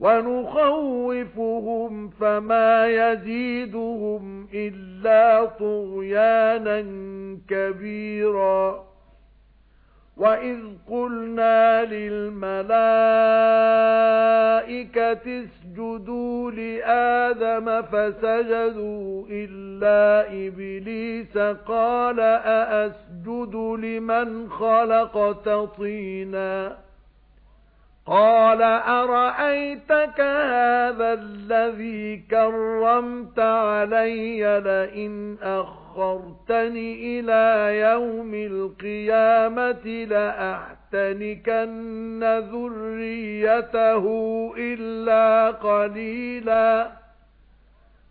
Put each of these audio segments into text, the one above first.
وَنُخَوِّفُهُمْ فَمَا يَزِيدُهُمْ إِلَّا طُغْيَانًا كَبِيرًا. وَإِذْ قُلْنَا لِلْمَلَائِكَةِ اسْجُدُوا لِآدَمَ فَسَجَدُوا إِلَّا إِبْلِيسَ قَالَ أَأَسْجُدُ لِمَنْ خَلَقْتَ طِينًا. قَالَ أَرَأَيْتَكَ هَذَا الَّذِي كَرَّمْتَ عَلَيَّ لَئِنْ أَخَّرْتَنِ إِلَى يَوْمِ الْقِيَامَةِ لَأَحْتَنِكَنَّ ذُرِّيَّتَهُ إِلَّا قَلِيلًا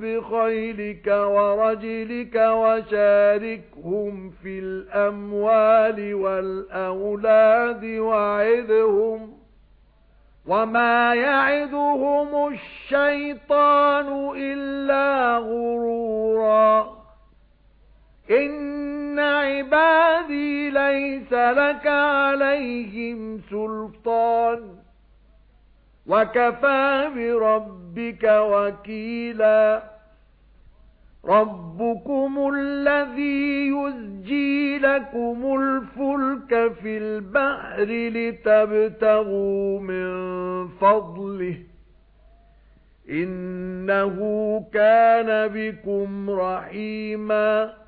بِخَيْلِكَ وَرَجِلِكَ وَشَارِكْهُمْ فِي الْأَمْوَالِ وَالْأَوْلَادِ وَعِدْهُمْ وَمَا يَعِدُهُمُ الشَّيْطَانُ إِلَّا غُرُورًا. إِنَّ عِبَادِي لَيْسَ لَكَ عَلَيْهِمْ سُلْطَانٌ. وَكَفَى بِرَبِّكَ وَكِيلًا. رَبُّكُمُ الَّذِي يُزْجِي لَكُمُ الْفُلْكَ فِي الْبَحْرِ لِتَبْتَغُوا مِنْ فَضْلِهِ. إِنَّهُ كَانَ بِكُمْ رَحِيمًا.